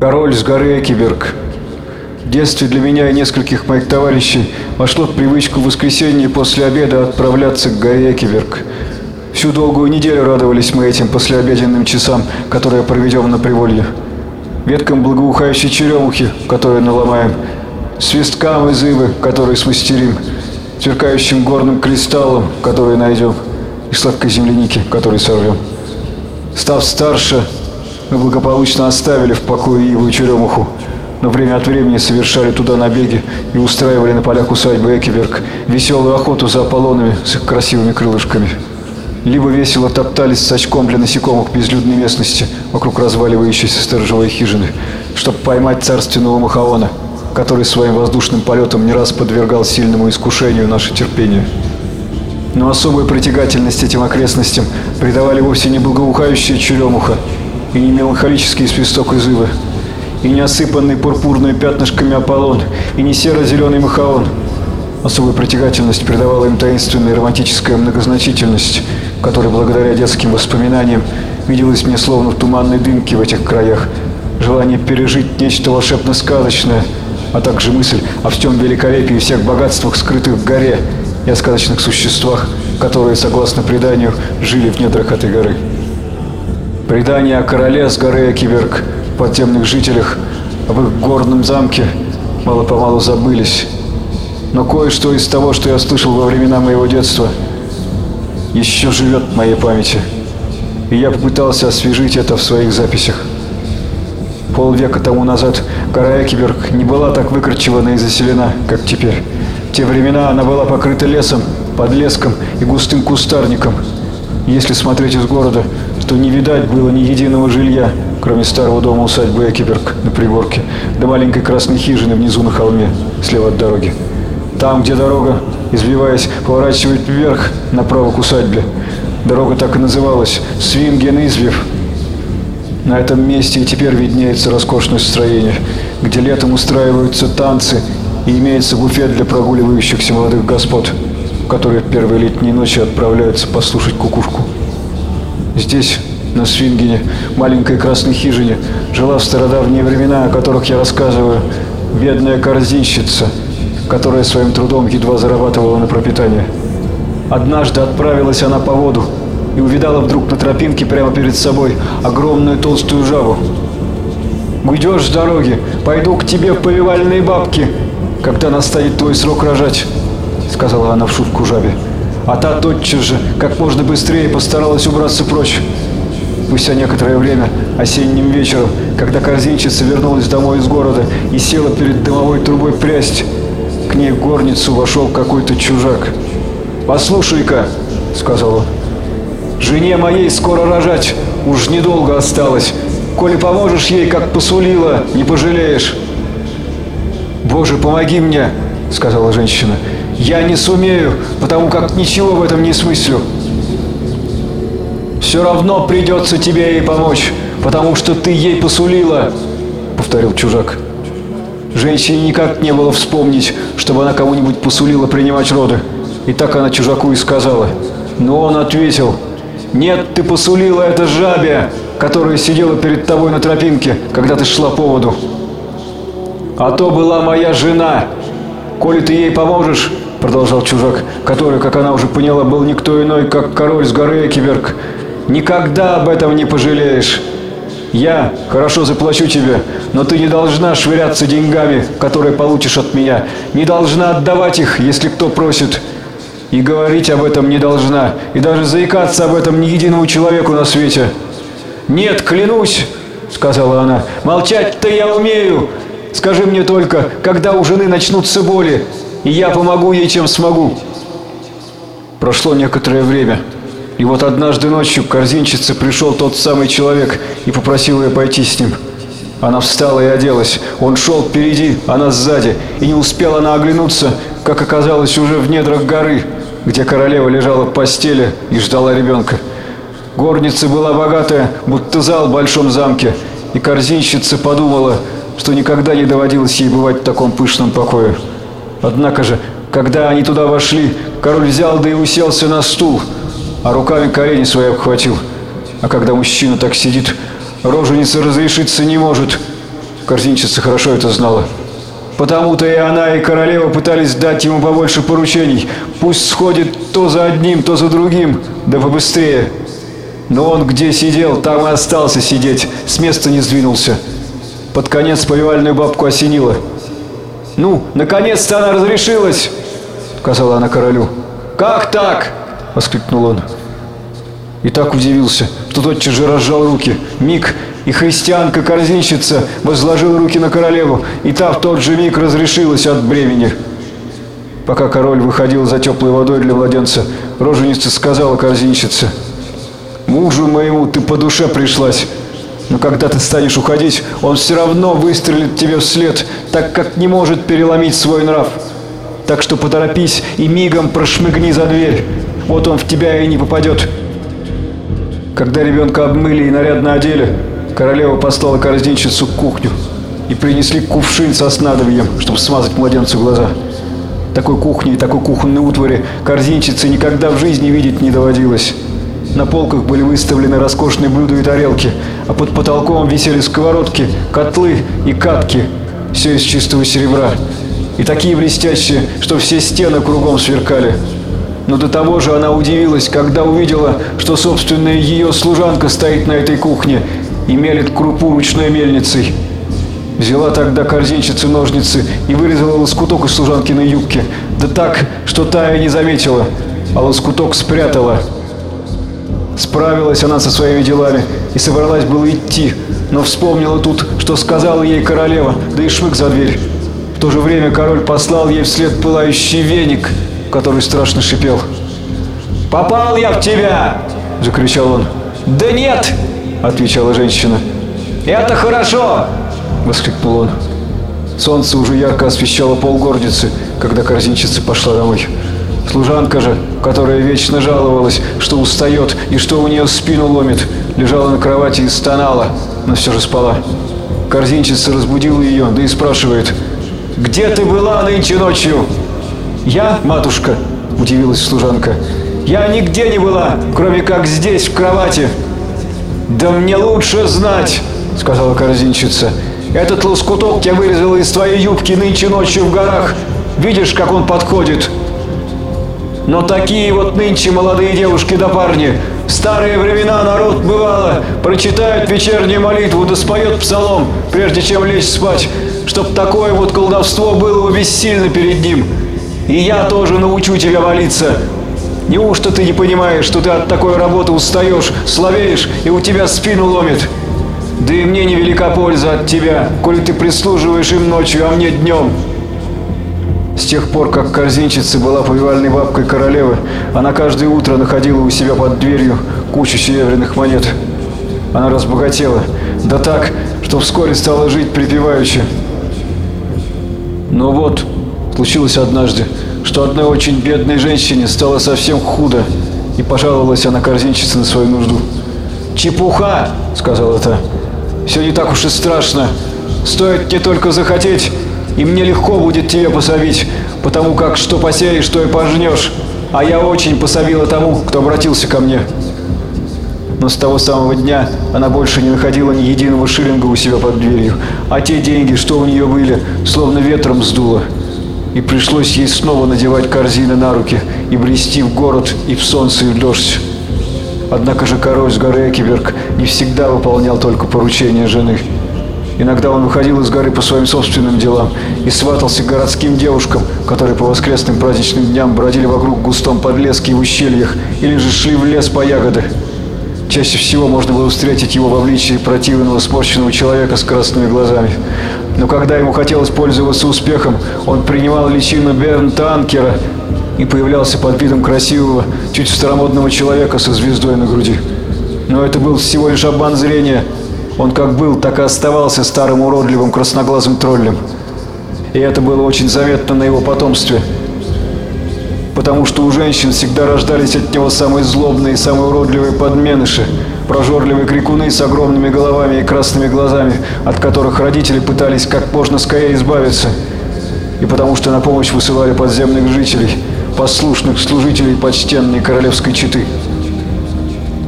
Король с горы Экиберг. В детстве для меня и нескольких моих товарищей вошло в привычку в воскресенье после обеда отправляться к горе Экиберг. Всю долгую неделю радовались мы этим послеобеденным часам, которые проведем на Приволье. Веткам благоухающей черемухи, которые наломаем, свисткам из ивы, которые смастерим, сверкающим горным кристаллом, который найдем, и сладкой земляники, который сорвем. Став старше, мы благополучно оставили в покое иву и черемуху, но время от времени совершали туда набеги и устраивали на полях усадьбы Экиберг веселую охоту за Аполлонами с их красивыми крылышками. Либо весело топтались с очком для насекомых безлюдной местности вокруг разваливающейся сторожевой хижины, чтобы поймать царственного Махаона, который своим воздушным полетом не раз подвергал сильному искушению наше терпение. Но особую притягательность этим окрестностям придавали вовсе не благоухающая черемуха и не меланхолический свисток из ивы, и не осыпанный пурпурными пятнышками Аполлон, и не серо-зеленый Махаон. Особую притягательность придавала им таинственная романтическая многозначительность, которая благодаря детским воспоминаниям виделась мне словно в туманной дымке в этих краях, желание пережить нечто волшебно-сказочное, а также мысль о всем великолепии всех богатствах, скрытых в горе, и о сказочных существах, которые, согласно преданию, жили в недрах этой горы. Предания о короле с горы Экиберг, подземных жителях, об их горном замке мало-помалу забылись. Но кое-что из того, что я слышал во времена моего детства, еще живет в моей памяти. И я попытался освежить это в своих записях. Полвека тому назад гора Экиберг не была так выкорчевана и заселена, как теперь. В те времена она была покрыта лесом, подлеском и густым кустарником. Если смотреть из города, то не видать было ни единого жилья, кроме старого дома усадьбы Экиберг на пригорке, до маленькой красной хижины внизу на холме, слева от дороги. Там, где дорога, избиваясь, поворачивает вверх, направо к усадьбе. Дорога так и называлась – Свинген-Извив. На этом месте и теперь виднеется роскошное строение, где летом устраиваются танцы и имеется буфет для прогуливающихся молодых господ, которые в первые летние ночи отправляются послушать кукушку. Здесь, на Свингене, маленькой красной хижине, жила в стародавние времена, о которых я рассказываю, бедная корзинщица, которая своим трудом едва зарабатывала на пропитание. Однажды отправилась она по воду и увидала вдруг на тропинке прямо перед собой огромную толстую жабу. «Уйдешь с дороги, пойду к тебе в повивальные бабки, когда настанет твой срок рожать», — сказала она в шутку жабе. А та тотчас же, как можно быстрее, постаралась убраться прочь. Спустя некоторое время, осенним вечером, когда корзинчица вернулась домой из города и села перед дымовой трубой прясть, к ней в горницу вошел какой-то чужак. «Послушай-ка», — сказал он, — «жене моей скоро рожать, уж недолго осталось. Коли поможешь ей, как посулила, не пожалеешь». «Боже, помоги мне», — сказала женщина, — я не сумею, потому как ничего в этом не смыслю. Все равно придется тебе ей помочь, потому что ты ей посулила, повторил чужак. Женщине никак не было вспомнить, чтобы она кому-нибудь посулила принимать роды. И так она чужаку и сказала. Но он ответил, «Нет, ты посулила это жабе, которая сидела перед тобой на тропинке, когда ты шла по воду. А то была моя жена. Коли ты ей поможешь, продолжал чужак, который, как она уже поняла, был никто иной, как король с горы Экиберг. «Никогда об этом не пожалеешь. Я хорошо заплачу тебе, но ты не должна швыряться деньгами, которые получишь от меня. Не должна отдавать их, если кто просит. И говорить об этом не должна, и даже заикаться об этом ни единому человеку на свете». «Нет, клянусь!» — сказала она. «Молчать-то я умею! Скажи мне только, когда у жены начнутся боли, и я помогу ей, чем смогу. Прошло некоторое время, и вот однажды ночью к корзинчице пришел тот самый человек и попросил ее пойти с ним. Она встала и оделась. Он шел впереди, она сзади, и не успела она оглянуться, как оказалось уже в недрах горы, где королева лежала в постели и ждала ребенка. Горница была богатая, будто зал в большом замке, и корзинщица подумала, что никогда не доводилось ей бывать в таком пышном покое. Однако же, когда они туда вошли, король взял да и уселся на стул, а руками колени свои обхватил. А когда мужчина так сидит, роженица разрешиться не может. Корзинчица хорошо это знала. Потому-то и она, и королева пытались дать ему побольше поручений. Пусть сходит то за одним, то за другим, да побыстрее. Но он где сидел, там и остался сидеть, с места не сдвинулся. Под конец повивальную бабку осенило. «Ну, наконец-то она разрешилась!» — сказала она королю. «Как так?» — воскликнул он. И так удивился, что тотчас же разжал руки. Миг, и христианка-корзинщица возложила руки на королеву, и та в тот же миг разрешилась от бремени. Пока король выходил за теплой водой для младенца, роженица сказала корзинщице, «Мужу моему ты по душе пришлась, но когда ты станешь уходить, он все равно выстрелит тебе вслед, так как не может переломить свой нрав. Так что поторопись и мигом прошмыгни за дверь, вот он в тебя и не попадет». Когда ребенка обмыли и нарядно одели, королева послала корзинщицу к кухню и принесли кувшин со снадобьем, чтобы смазать младенцу глаза. Такой кухни и такой кухонной утвари корзинщице никогда в жизни видеть не доводилось. На полках были выставлены роскошные блюда и тарелки, а под потолком висели сковородки, котлы и катки, все из чистого серебра, и такие блестящие, что все стены кругом сверкали. Но до того же она удивилась, когда увидела, что собственная ее служанка стоит на этой кухне и мелет крупу ручной мельницей. Взяла тогда корзинчицы ножницы и вырезала лоскуток из служанкиной юбки, да так, что та и не заметила, а лоскуток спрятала. Справилась она со своими делами и собралась было идти, но вспомнила тут, что сказала ей королева, да и шмык за дверь. В то же время король послал ей вслед пылающий веник – который страшно шипел. «Попал я в тебя!» – закричал он. «Да нет!» – отвечала женщина. «Это хорошо!» – воскликнул он. Солнце уже ярко освещало полгорницы, когда корзинчица пошла домой. Служанка же, которая вечно жаловалась, что устает и что у нее спину ломит, лежала на кровати и стонала, но все же спала. Корзинчица разбудила ее, да и спрашивает, «Где ты была нынче ночью?» «Я, матушка?» – удивилась служанка. «Я нигде не была, кроме как здесь, в кровати». «Да мне лучше знать!» – сказала корзинщица. «Этот лоскуток я вырезала из твоей юбки нынче ночью в горах. Видишь, как он подходит?» Но такие вот нынче молодые девушки да парни. В старые времена народ, бывало, прочитают вечернюю молитву да споет псалом, прежде чем лечь спать, чтоб такое вот колдовство было бессильно перед ним. И я тоже научу тебя молиться. Неужто ты не понимаешь, что ты от такой работы устаешь, слабеешь, и у тебя спину ломит? Да и мне невелика польза от тебя, коли ты прислуживаешь им ночью, а мне днем. С тех пор, как корзинчица была повивальной бабкой королевы, она каждое утро находила у себя под дверью кучу серебряных монет. Она разбогатела, да так, что вскоре стала жить припеваючи. Но вот, случилось однажды, что одной очень бедной женщине стало совсем худо, и пожаловалась она корзинчице на свою нужду. «Чепуха!» — сказала та. «Все не так уж и страшно. Стоит не только захотеть, и мне легко будет тебе пособить, потому как что посеешь, что и пожнешь. А я очень пособила тому, кто обратился ко мне». Но с того самого дня она больше не находила ни единого шиллинга у себя под дверью, а те деньги, что у нее были, словно ветром сдуло и пришлось ей снова надевать корзины на руки и брести в город и в солнце, и в дождь. Однако же король с горы Экиберг не всегда выполнял только поручения жены. Иногда он выходил из горы по своим собственным делам и сватался к городским девушкам, которые по воскресным праздничным дням бродили вокруг густом подлеске и в ущельях, или же шли в лес по ягоды. Чаще всего можно было встретить его в обличии противного сморщенного человека с красными глазами. Но когда ему хотелось пользоваться успехом, он принимал личину Берн Танкера и появлялся под видом красивого, чуть старомодного человека со звездой на груди. Но это был всего лишь обман зрения. Он как был, так и оставался старым уродливым красноглазым троллем. И это было очень заметно на его потомстве. Потому что у женщин всегда рождались от него самые злобные и самые уродливые подменыши – прожорливые крикуны с огромными головами и красными глазами, от которых родители пытались как можно скорее избавиться. И потому что на помощь высылали подземных жителей, послушных служителей почтенной королевской четы.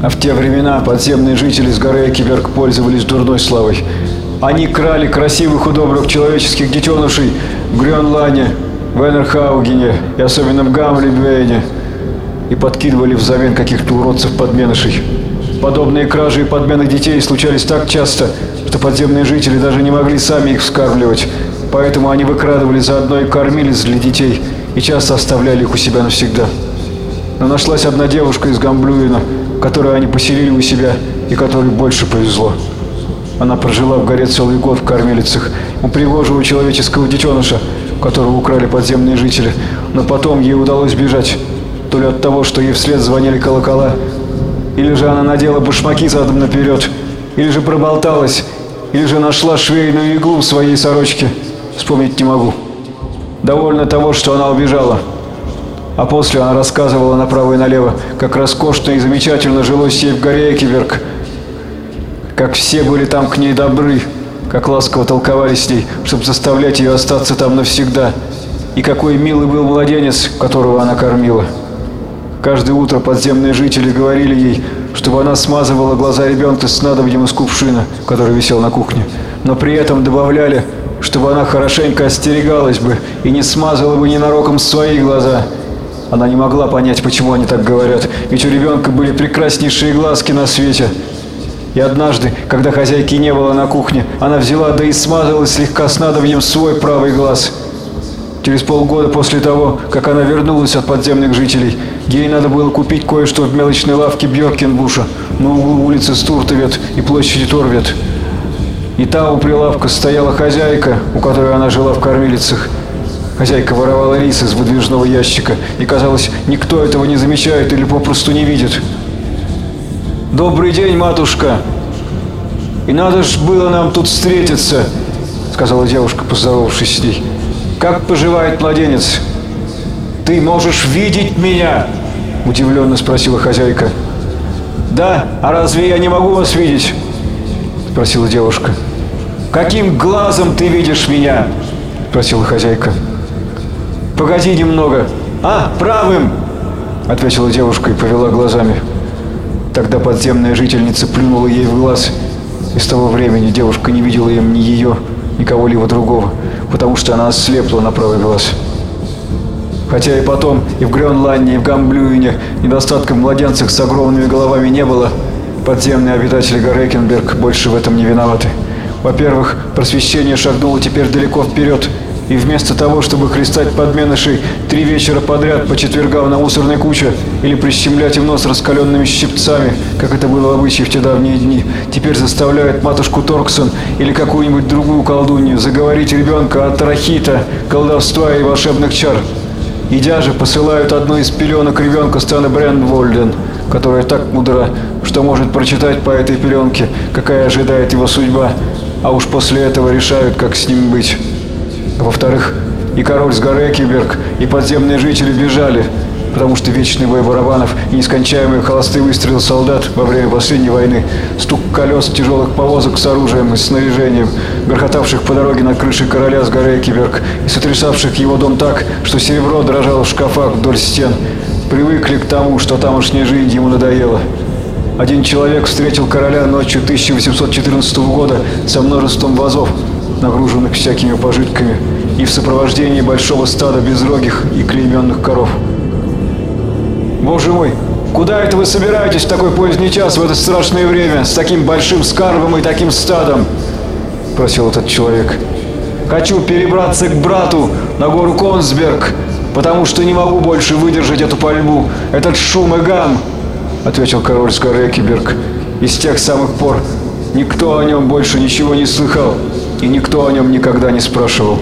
А в те времена подземные жители с горы Экиберг пользовались дурной славой. Они крали красивых и добрых человеческих детенышей в Грёнлане, в Энерхаугене и особенно в Гамлебейне и подкидывали взамен каких-то уродцев-подменышей. Подобные кражи и подмены детей случались так часто, что подземные жители даже не могли сами их вскармливать, поэтому они выкрадывали заодно и кормились для детей и часто оставляли их у себя навсегда. Но нашлась одна девушка из Гамблюина, которую они поселили у себя и которой больше повезло. Она прожила в горе целый год в кормилицах у пригожего человеческого детеныша, которого украли подземные жители, но потом ей удалось бежать, то ли от того, что ей вслед звонили колокола, или же она надела башмаки задом наперед, или же проболталась, или же нашла швейную иглу в своей сорочке. Вспомнить не могу. Довольно того, что она убежала. А после она рассказывала направо и налево, как роскошно и замечательно жилось ей в горе Экиберг, как все были там к ней добры, как ласково толковали с ней, чтобы заставлять ее остаться там навсегда, и какой милый был младенец, которого она кормила. Каждое утро подземные жители говорили ей, чтобы она смазывала глаза ребенка с надобьем из кувшина, который висел на кухне. Но при этом добавляли, чтобы она хорошенько остерегалась бы и не смазывала бы ненароком свои глаза. Она не могла понять, почему они так говорят, ведь у ребенка были прекраснейшие глазки на свете. И однажды, когда хозяйки не было на кухне, она взяла да и смазала слегка с надобьем свой правый глаз. Через полгода после того, как она вернулась от подземных жителей, Ей надо было купить кое-что в мелочной лавке Бьоркенбуша на углу улицы Стуртовет и площади Торвет. И там у прилавка стояла хозяйка, у которой она жила в кормилицах. Хозяйка воровала рис из выдвижного ящика, и, казалось, никто этого не замечает или попросту не видит. «Добрый день, матушка! И надо ж было нам тут встретиться!» — сказала девушка, поздоровавшись с ней. «Как поживает младенец?» «Ты можешь видеть меня?» – удивленно спросила хозяйка. «Да, а разве я не могу вас видеть?» – спросила девушка. «Каким глазом ты видишь меня?» – спросила хозяйка. «Погоди немного. А, правым!» – ответила девушка и повела глазами. Тогда подземная жительница плюнула ей в глаз, и с того времени девушка не видела им ни ее, ни кого-либо другого, потому что она ослепла на правый глаз. Хотя и потом, и в Гренланде, и в Гамблюине недостатка в младенцах с огромными головами не было, подземные обитатели горы больше в этом не виноваты. Во-первых, просвещение шагнуло теперь далеко вперед, и вместо того, чтобы хлестать подменышей три вечера подряд по четвергам на мусорной куче или прищемлять им нос раскаленными щипцами, как это было обычай в те давние дни, теперь заставляют матушку Торксон или какую-нибудь другую колдунью заговорить ребенка от тарахита, колдовства и волшебных чар. Идя же, посылают одну из пеленок ребенка Стана Бренвольден, которая так мудра, что может прочитать по этой пеленке, какая ожидает его судьба, а уж после этого решают, как с ним быть. Во-вторых, и король с горы Экиберг, и подземные жители бежали, потому что вечный бой барабанов и нескончаемые холостые выстрелы солдат во время последней войны, стук колес тяжелых повозок с оружием и снаряжением, грохотавших по дороге над крышей короля с горы Экиберг и сотрясавших его дом так, что серебро дрожало в шкафах вдоль стен, привыкли к тому, что тамошняя жизнь ему надоела. Один человек встретил короля ночью 1814 года со множеством вазов, нагруженных всякими пожитками, и в сопровождении большого стада безрогих и клейменных коров. «Боже мой, куда это вы собираетесь в такой поздний час, в это страшное время, с таким большим скарбом и таким стадом?» – просил этот человек. «Хочу перебраться к брату на гору Консберг, потому что не могу больше выдержать эту пальбу, этот шум и гам!» – ответил король с горы Экиберг. И с тех самых пор никто о нем больше ничего не слыхал, и никто о нем никогда не спрашивал.